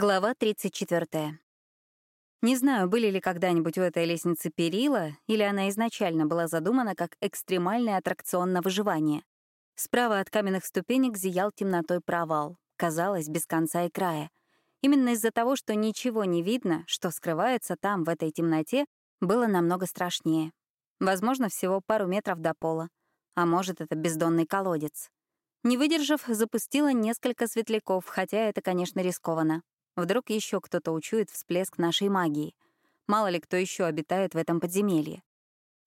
Глава 34. Не знаю, были ли когда-нибудь у этой лестницы перила, или она изначально была задумана как экстремальный аттракцион на выживание. Справа от каменных ступенек зиял темнотой провал, казалось, без конца и края. Именно из-за того, что ничего не видно, что скрывается там, в этой темноте, было намного страшнее. Возможно, всего пару метров до пола. А может, это бездонный колодец. Не выдержав, запустила несколько светляков, хотя это, конечно, рискованно. Вдруг еще кто-то учует всплеск нашей магии. Мало ли кто еще обитает в этом подземелье.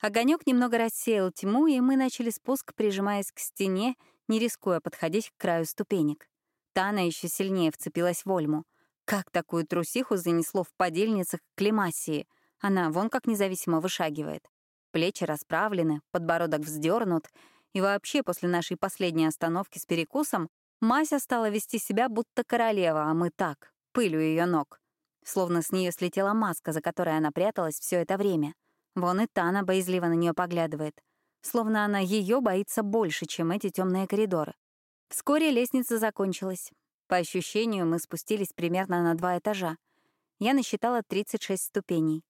Огонек немного рассеял тьму, и мы начали спуск, прижимаясь к стене, не рискуя подходить к краю ступенек. Тана еще сильнее вцепилась в Ольму. Как такую трусиху занесло в подельницах к Лемассии? Она вон как независимо вышагивает. Плечи расправлены, подбородок вздернут, и вообще после нашей последней остановки с перекусом Мася стала вести себя будто королева, а мы так, пылью ее ног. Словно с нее слетела маска, за которой она пряталась все это время. Вон и Тана боязливо на нее поглядывает. Словно она ее боится больше, чем эти темные коридоры. Вскоре лестница закончилась. По ощущению, мы спустились примерно на два этажа. Я насчитала 36 ступеней.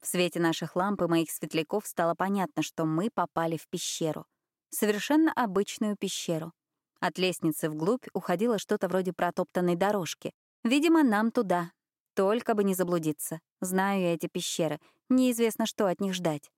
В свете наших ламп и моих светляков стало понятно, что мы попали в пещеру. Совершенно обычную пещеру. От лестницы вглубь уходило что-то вроде протоптанной дорожки, Видимо, нам туда. Только бы не заблудиться. Знаю я эти пещеры. Неизвестно, что от них ждать.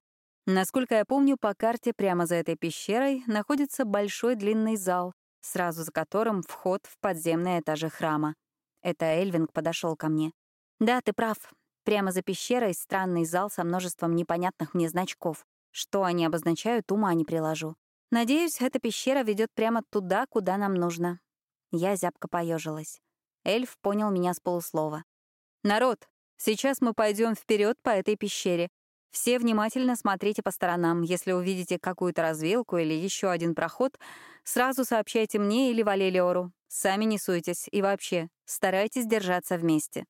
Насколько я помню, по карте прямо за этой пещерой находится большой длинный зал, сразу за которым вход в подземные этажи храма. Это Эльвинг подошел ко мне. «Да, ты прав. Прямо за пещерой странный зал со множеством непонятных мне значков. Что они обозначают, ума не приложу. Надеюсь, эта пещера ведет прямо туда, куда нам нужно». Я зябко поежилась. Эльф понял меня с полуслова. «Народ, сейчас мы пойдем вперед по этой пещере. Все внимательно смотрите по сторонам. Если увидите какую-то развилку или еще один проход, сразу сообщайте мне или Валелиору. Сами не суйтесь и вообще старайтесь держаться вместе».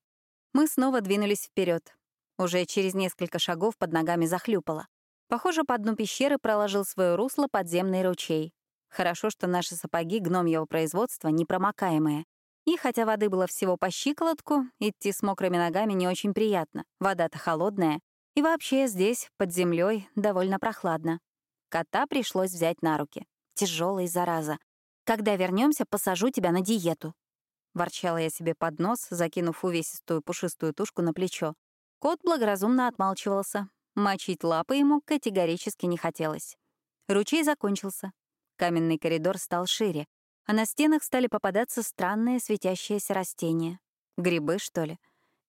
Мы снова двинулись вперед. Уже через несколько шагов под ногами захлюпало. Похоже, по дну пещеры проложил свое русло подземный ручей. Хорошо, что наши сапоги гномьего производства непромокаемые. И хотя воды было всего по щиколотку, идти с мокрыми ногами не очень приятно. Вода-то холодная. И вообще здесь, под землей, довольно прохладно. Кота пришлось взять на руки. Тяжелый, зараза. Когда вернемся, посажу тебя на диету. Ворчала я себе под нос, закинув увесистую пушистую тушку на плечо. Кот благоразумно отмалчивался. Мочить лапы ему категорически не хотелось. Ручей закончился. Каменный коридор стал шире а на стенах стали попадаться странные светящиеся растения. Грибы, что ли?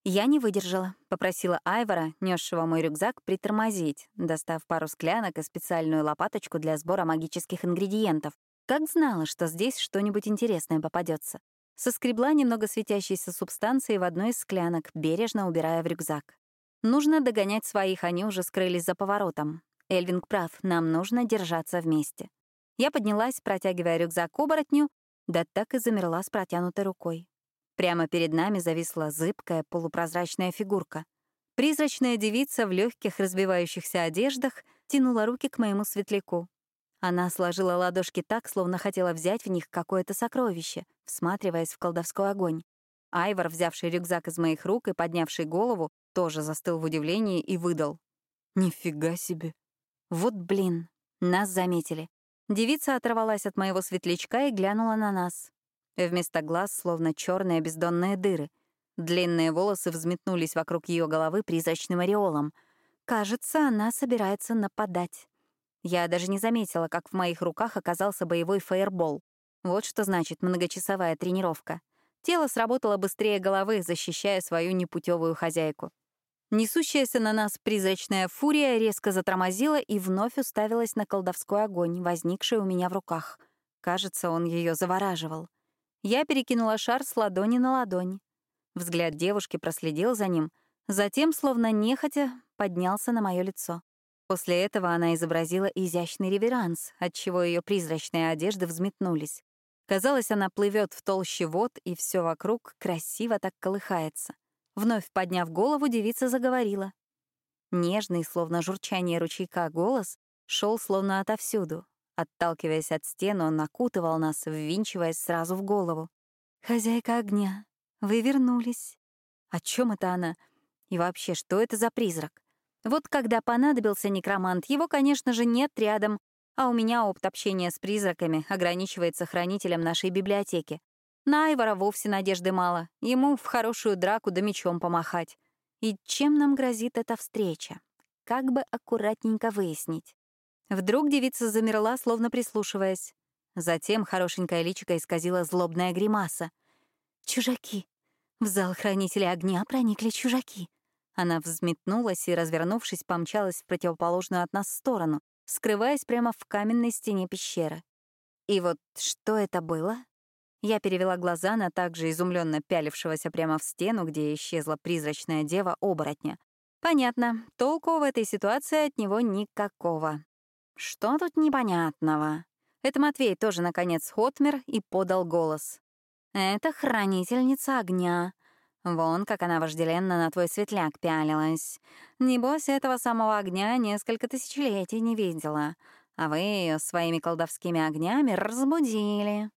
Я не выдержала, попросила Айвора, несшего мой рюкзак, притормозить, достав пару склянок и специальную лопаточку для сбора магических ингредиентов. Как знала, что здесь что-нибудь интересное попадется. Соскребла немного светящейся субстанции в одной из склянок, бережно убирая в рюкзак. Нужно догонять своих, они уже скрылись за поворотом. Эльвинг прав, нам нужно держаться вместе. Я поднялась, протягивая рюкзак оборотню, да так и замерла с протянутой рукой. Прямо перед нами зависла зыбкая полупрозрачная фигурка. Призрачная девица в легких разбивающихся одеждах тянула руки к моему светляку. Она сложила ладошки так, словно хотела взять в них какое-то сокровище, всматриваясь в колдовской огонь. Айвор, взявший рюкзак из моих рук и поднявший голову, тоже застыл в удивлении и выдал. «Нифига себе!» Вот блин, нас заметили. Девица оторвалась от моего светлячка и глянула на нас. Вместо глаз словно черные бездонные дыры. Длинные волосы взметнулись вокруг ее головы призрачным ореолом. Кажется, она собирается нападать. Я даже не заметила, как в моих руках оказался боевой фаербол. Вот что значит многочасовая тренировка. Тело сработало быстрее головы, защищая свою непутевую хозяйку. Несущаяся на нас призрачная фурия резко затормозила и вновь уставилась на колдовской огонь, возникший у меня в руках. Кажется, он ее завораживал. Я перекинула шар с ладони на ладонь. Взгляд девушки проследил за ним, затем, словно нехотя, поднялся на мое лицо. После этого она изобразила изящный реверанс, отчего ее призрачные одежды взметнулись. Казалось, она плывет в толще вод, и все вокруг красиво так колыхается. Вновь подняв голову, девица заговорила. Нежный, словно журчание ручейка, голос шел словно отовсюду. Отталкиваясь от стены, он накутывал нас, ввинчиваясь сразу в голову. «Хозяйка огня, вы вернулись. О чем это она? И вообще, что это за призрак? Вот когда понадобился некромант, его, конечно же, нет рядом, а у меня опыт общения с призраками ограничивается хранителем нашей библиотеки. На Айвора вовсе надежды мало, ему в хорошую драку да мечом помахать. И чем нам грозит эта встреча? Как бы аккуратненько выяснить. Вдруг девица замерла, словно прислушиваясь. Затем хорошенькая личико исказила злобная гримаса. «Чужаки! В зал хранителя огня проникли чужаки!» Она взметнулась и, развернувшись, помчалась в противоположную от нас сторону, скрываясь прямо в каменной стене пещеры. И вот что это было? Я перевела глаза на также изумленно пялившегося прямо в стену, где исчезла призрачная дева оборотня. Понятно, толку в этой ситуации от него никакого. Что тут непонятного? Это Матвей тоже, наконец, хотмер и подал голос. «Это хранительница огня. Вон, как она вожделенно на твой светляк пялилась. Небось, этого самого огня несколько тысячелетий не видела, а вы ее своими колдовскими огнями разбудили.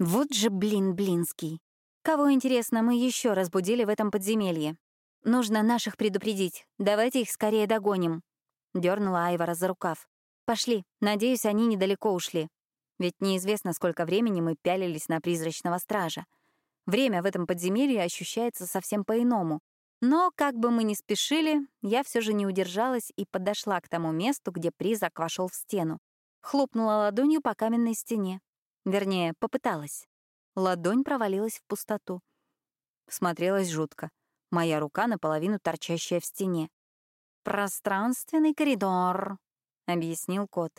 Вот же блин блинский. Кого, интересно, мы еще разбудили в этом подземелье? Нужно наших предупредить. Давайте их скорее догоним. Дернула Айвара за рукав. Пошли. Надеюсь, они недалеко ушли. Ведь неизвестно, сколько времени мы пялились на призрачного стража. Время в этом подземелье ощущается совсем по-иному. Но, как бы мы ни спешили, я все же не удержалась и подошла к тому месту, где призрак вошел в стену. Хлопнула ладонью по каменной стене. Вернее, попыталась. Ладонь провалилась в пустоту. Смотрелась жутко. Моя рука наполовину торчащая в стене. «Пространственный коридор», — объяснил кот.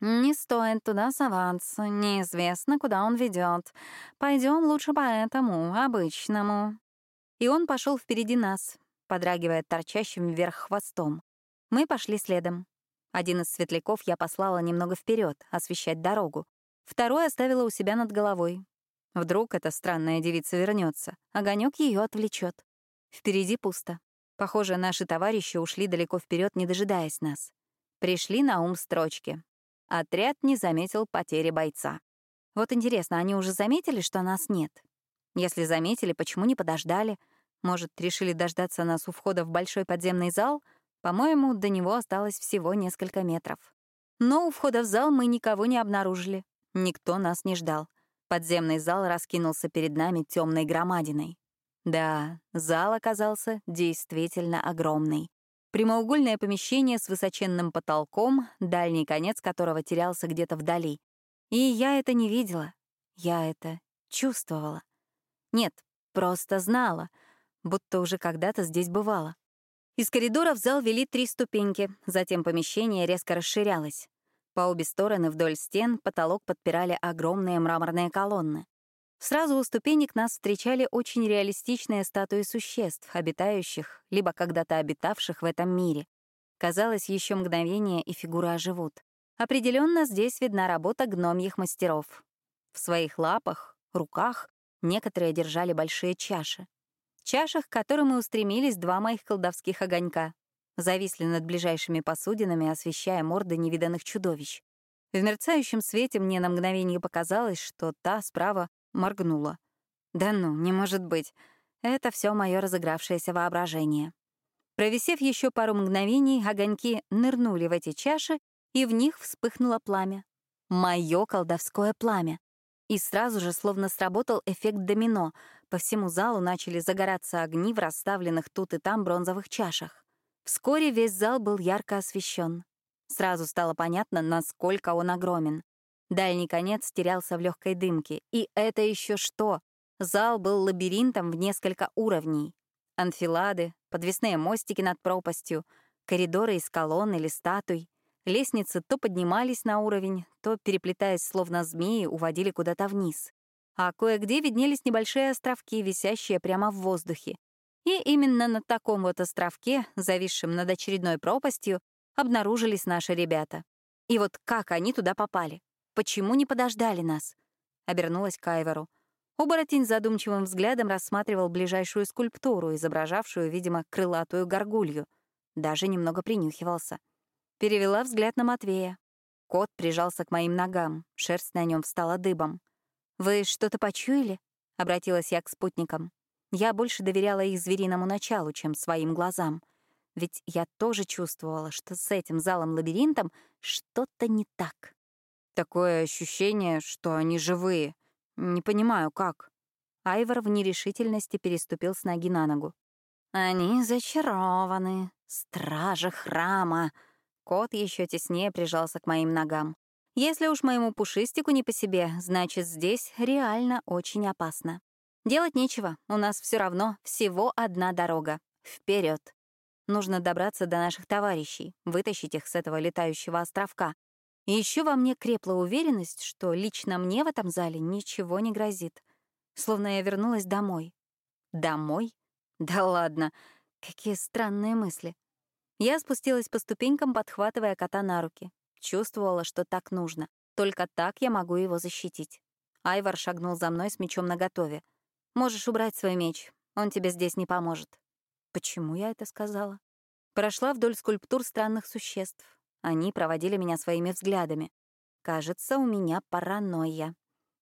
«Не стоит туда соваться, неизвестно, куда он ведет. Пойдем лучше по этому, обычному». И он пошел впереди нас, подрагивая торчащим вверх хвостом. Мы пошли следом. Один из светляков я послала немного вперед, освещать дорогу. Второй оставила у себя над головой. Вдруг эта странная девица вернется, огонек ее отвлечет. Впереди пусто. Похоже, наши товарищи ушли далеко вперед, не дожидаясь нас. Пришли на ум строчки. Отряд не заметил потери бойца. Вот интересно, они уже заметили, что нас нет? Если заметили, почему не подождали? Может, решили дождаться нас у входа в большой подземный зал? По-моему, до него осталось всего несколько метров. Но у входа в зал мы никого не обнаружили. Никто нас не ждал. Подземный зал раскинулся перед нами темной громадиной. Да, зал оказался действительно огромный. Прямоугольное помещение с высоченным потолком, дальний конец которого терялся где-то вдали. И я это не видела. Я это чувствовала. Нет, просто знала, будто уже когда-то здесь бывала. Из коридора в зал вели три ступеньки, затем помещение резко расширялось. По обе стороны вдоль стен потолок подпирали огромные мраморные колонны. Сразу у ступенек нас встречали очень реалистичные статуи существ, обитающих, либо когда-то обитавших в этом мире. Казалось, еще мгновение, и фигуры оживут. Определенно здесь видна работа гномьих мастеров. В своих лапах, руках некоторые держали большие чаши. Чашах, к которым и устремились два моих колдовских огонька. Зависли над ближайшими посудинами, освещая морды невиданных чудовищ. В мерцающем свете мне на мгновение показалось, что та справа моргнула. Да ну, не может быть. Это все мое разыгравшееся воображение. Провисев еще пару мгновений, огоньки нырнули в эти чаши, и в них вспыхнуло пламя. Мое колдовское пламя. И сразу же словно сработал эффект домино. По всему залу начали загораться огни в расставленных тут и там бронзовых чашах. Вскоре весь зал был ярко освещен. Сразу стало понятно, насколько он огромен. Дальний конец терялся в легкой дымке. И это еще что? Зал был лабиринтом в несколько уровней. Анфилады, подвесные мостики над пропастью, коридоры из колонн или статуй. Лестницы то поднимались на уровень, то, переплетаясь словно змеи, уводили куда-то вниз. А кое-где виднелись небольшие островки, висящие прямо в воздухе. И именно на таком вот островке, зависшем над очередной пропастью, обнаружились наши ребята. И вот как они туда попали? Почему не подождали нас?» Обернулась к Айверу. Оборотень задумчивым взглядом рассматривал ближайшую скульптуру, изображавшую, видимо, крылатую горгулью. Даже немного принюхивался. Перевела взгляд на Матвея. Кот прижался к моим ногам, шерсть на нем встала дыбом. «Вы что-то почуяли?» — обратилась я к спутникам. Я больше доверяла их звериному началу, чем своим глазам. Ведь я тоже чувствовала, что с этим залом-лабиринтом что-то не так. Такое ощущение, что они живые. Не понимаю, как. Айвор в нерешительности переступил с ноги на ногу. «Они зачарованы. Стражи храма». Кот еще теснее прижался к моим ногам. «Если уж моему пушистику не по себе, значит, здесь реально очень опасно. Делать нечего, у нас все равно всего одна дорога. Вперед. Нужно добраться до наших товарищей, вытащить их с этого летающего островка. И еще во мне крепла уверенность, что лично мне в этом зале ничего не грозит. Словно я вернулась домой. Домой? Да ладно, какие странные мысли. Я спустилась по ступенькам, подхватывая кота на руки. Чувствовала, что так нужно. Только так я могу его защитить. Айвар шагнул за мной с мечом наготове. «Можешь убрать свой меч, он тебе здесь не поможет». Почему я это сказала? Прошла вдоль скульптур странных существ. Они проводили меня своими взглядами. Кажется, у меня паранойя.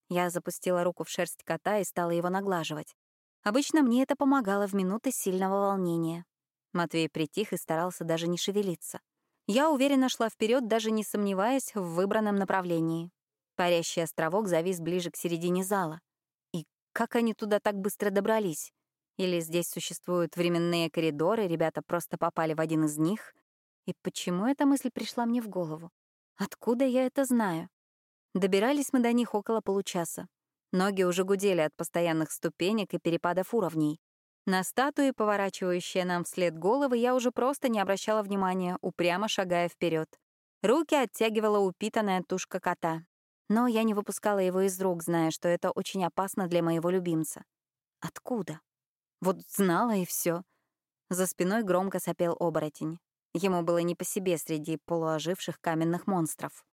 Я запустила руку в шерсть кота и стала его наглаживать. Обычно мне это помогало в минуты сильного волнения. Матвей притих и старался даже не шевелиться. Я уверенно шла вперед, даже не сомневаясь в выбранном направлении. Парящий островок завис ближе к середине зала. Как они туда так быстро добрались? Или здесь существуют временные коридоры, ребята просто попали в один из них? И почему эта мысль пришла мне в голову? Откуда я это знаю? Добирались мы до них около получаса. Ноги уже гудели от постоянных ступенек и перепадов уровней. На статуи, поворачивающие нам вслед головы, я уже просто не обращала внимания, упрямо шагая вперед. Руки оттягивала упитанная тушка кота. Но я не выпускала его из рук, зная, что это очень опасно для моего любимца. Откуда? Вот знала и все. За спиной громко сопел оборотень. Ему было не по себе среди полуоживших каменных монстров.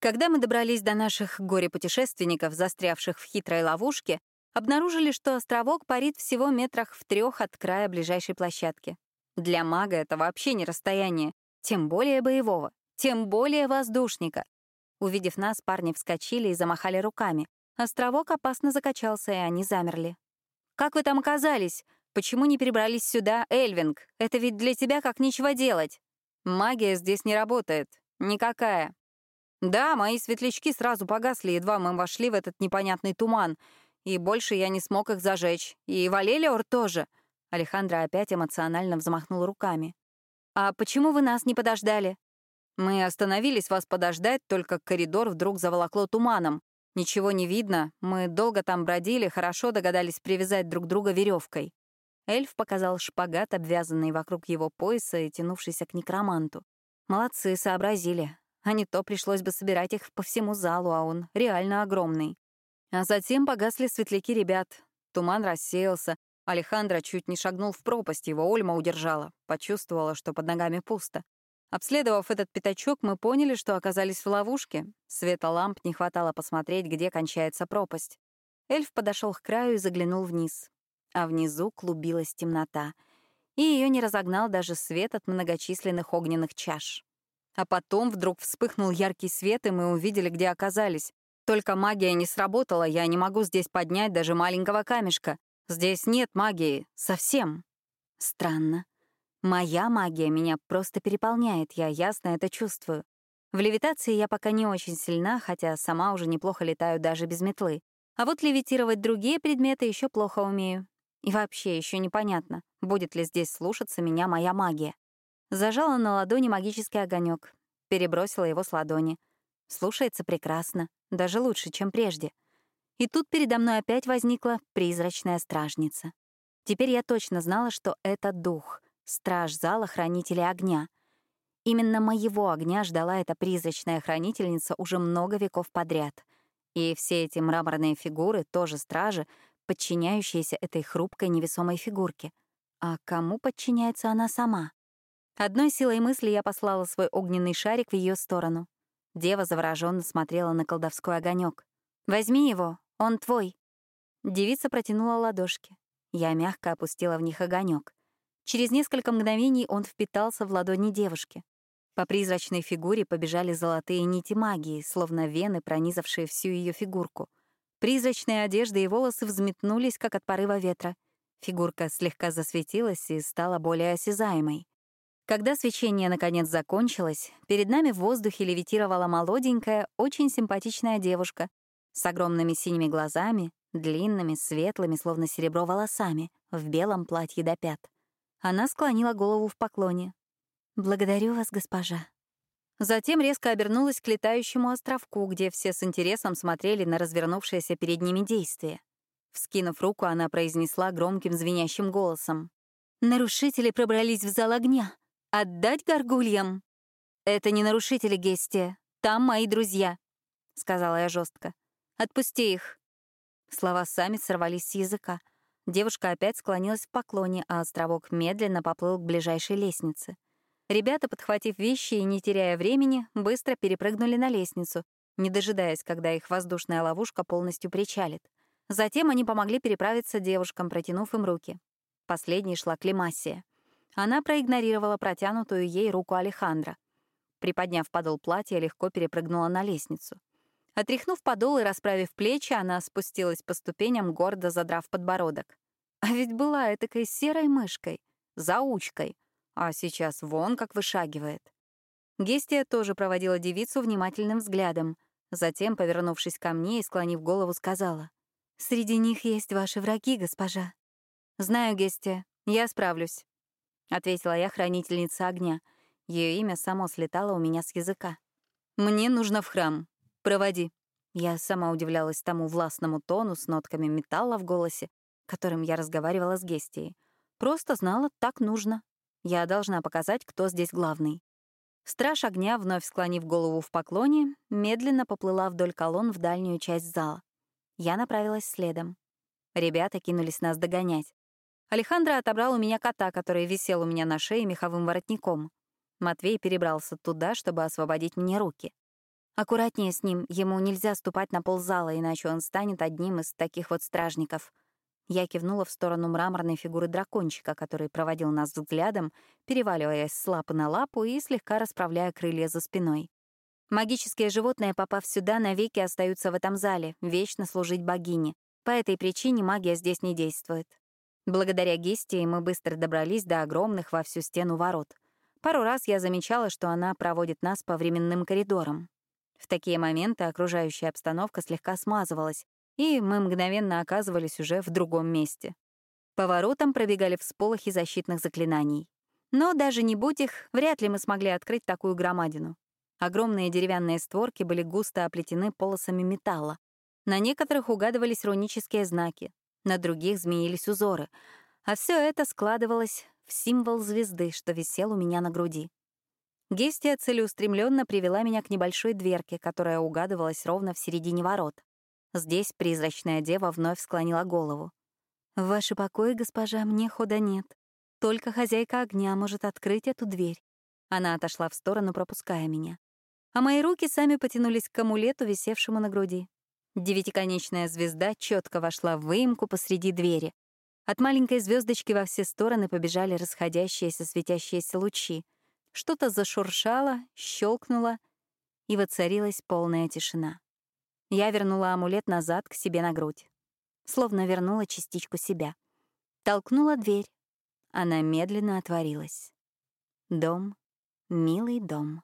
Когда мы добрались до наших горе-путешественников, застрявших в хитрой ловушке, обнаружили, что островок парит всего метрах в трех от края ближайшей площадки. Для мага это вообще не расстояние, тем более боевого, тем более воздушника. Увидев нас, парни вскочили и замахали руками. Островок опасно закачался, и они замерли. «Как вы там оказались? Почему не перебрались сюда, Эльвинг? Это ведь для тебя как нечего делать». «Магия здесь не работает. Никакая», да, мои светлячки сразу погасли, едва мы вошли в этот непонятный туман, и больше я не смог их зажечь. И Валелиор тоже. Алехандро опять эмоционально взмахнул руками. «А почему вы нас не подождали?» «Мы остановились вас подождать, только коридор вдруг заволокло туманом. Ничего не видно, мы долго там бродили, хорошо догадались привязать друг друга веревкой. Эльф показал шпагат, обвязанный вокруг его пояса и тянувшийся к некроманту. Молодцы, сообразили а не то пришлось бы собирать их по всему залу, а он реально огромный. А затем погасли светляки ребят. Туман рассеялся. Алехандро чуть не шагнул в пропасть, его Ольма удержала. Почувствовала, что под ногами пусто. Обследовав этот пятачок, мы поняли, что оказались в ловушке. Света ламп не хватало посмотреть, где кончается пропасть. Эльф подошел к краю и заглянул вниз. А внизу клубилась темнота. И ее не разогнал даже свет от многочисленных огненных чаш. А потом вдруг вспыхнул яркий свет, и мы увидели, где оказались. Только магия не сработала, я не могу здесь поднять даже маленького камешка. Здесь нет магии. Совсем. Странно. Моя магия меня просто переполняет, я ясно это чувствую. В левитации я пока не очень сильна, хотя сама уже неплохо летаю даже без метлы. А вот левитировать другие предметы еще плохо умею. И вообще еще непонятно, будет ли здесь слушаться меня моя магия. Зажала на ладони магический огонек, перебросила его с ладони. Слушается прекрасно, даже лучше, чем прежде. И тут передо мной опять возникла призрачная стражница. Теперь я точно знала, что это дух, страж зала хранителей огня. Именно моего огня ждала эта призрачная хранительница уже много веков подряд. И все эти мраморные фигуры тоже стражи, подчиняющиеся этой хрупкой невесомой фигурке. А кому подчиняется она сама? Одной силой мысли я послала свой огненный шарик в ее сторону. Дева завороженно смотрела на колдовской огонек. «Возьми его, он твой». Девица протянула ладошки. Я мягко опустила в них огонек. Через несколько мгновений он впитался в ладони девушки. По призрачной фигуре побежали золотые нити магии, словно вены, пронизавшие всю ее фигурку. Призрачные одежды и волосы взметнулись, как от порыва ветра. Фигурка слегка засветилась и стала более осязаемой. Когда свечение наконец закончилось, перед нами в воздухе левитировала молоденькая, очень симпатичная девушка с огромными синими глазами, длинными, светлыми, словно серебро волосами, в белом платье до пят. Она склонила голову в поклоне. «Благодарю вас, госпожа». Затем резко обернулась к летающему островку, где все с интересом смотрели на развернувшееся перед ними действие. Вскинув руку, она произнесла громким звенящим голосом. «Нарушители пробрались в зал огня. Отдать горгульям?» «Это не нарушители, Гестия. Там мои друзья», — сказала я жестко. «Отпусти их». Слова сами сорвались с языка. Девушка опять склонилась в поклоне, а островок медленно поплыл к ближайшей лестнице. Ребята, подхватив вещи и не теряя времени, быстро перепрыгнули на лестницу, не дожидаясь, когда их воздушная ловушка полностью причалит. Затем они помогли переправиться девушкам, протянув им руки. Последней шла Климассия. Она проигнорировала протянутую ей руку Алехандра. Приподняв подол платья, легко перепрыгнула на лестницу. Отряхнув подол и расправив плечи, она спустилась по ступеням, гордо задрав подбородок. А ведь была этакой серой мышкой, заучкой, а сейчас вон как вышагивает. Гестия тоже проводила девицу внимательным взглядом, затем, повернувшись ко мне и склонив голову, сказала — Среди них есть ваши враги, госпожа. Знаю, Гестия, я справлюсь, ответила я хранительница огня. Ее имя само слетало у меня с языка. Мне нужно в храм. Проводи. Я сама удивлялась тому властному тону с нотками металла в голосе, которым я разговаривала с Гестией. Просто знала, так нужно. Я должна показать, кто здесь главный. Страж огня, вновь склонив голову в поклоне, медленно поплыла вдоль колонн в дальнюю часть зала. Я направилась следом. Ребята кинулись нас догонять. Алехандро отобрал у меня кота, который висел у меня на шее меховым воротником. Матвей перебрался туда, чтобы освободить мне руки. Аккуратнее с ним, ему нельзя ступать на пол зала, иначе он станет одним из таких вот стражников. Я кивнула в сторону мраморной фигуры дракончика, который проводил нас взглядом, переваливаясь с лапы на лапу и слегка расправляя крылья за спиной. Магические животные, попав сюда, навеки остаются в этом зале, вечно служить богине. По этой причине магия здесь не действует. Благодаря Гестии мы быстро добрались до огромных во всю стену ворот. Пару раз я замечала, что она проводит нас по временным коридорам. В такие моменты окружающая обстановка слегка смазывалась, и мы мгновенно оказывались уже в другом месте. По воротам пробегали всполохи защитных заклинаний. Но даже не будь их, вряд ли мы смогли открыть такую громадину. Огромные деревянные створки были густо оплетены полосами металла. На некоторых угадывались рунические знаки, на других змеились узоры, а все это складывалось в символ звезды, что висел у меня на груди. Гестия целеустремленно привела меня к небольшой дверке, которая угадывалась ровно в середине ворот. Здесь призрачная дева вновь склонила голову. «В ваши покои, госпожа, мне хода нет. Только хозяйка огня может открыть эту дверь». Она отошла в сторону, пропуская меня а мои руки сами потянулись к амулету, висевшему на груди. Девятиконечная звезда четко вошла в выемку посреди двери. От маленькой звездочки во все стороны побежали расходящиеся светящиеся лучи. Что-то зашуршало, щелкнуло, и воцарилась полная тишина. Я вернула амулет назад к себе на грудь. Словно вернула частичку себя. Толкнула дверь. Она медленно отворилась. Дом, милый дом.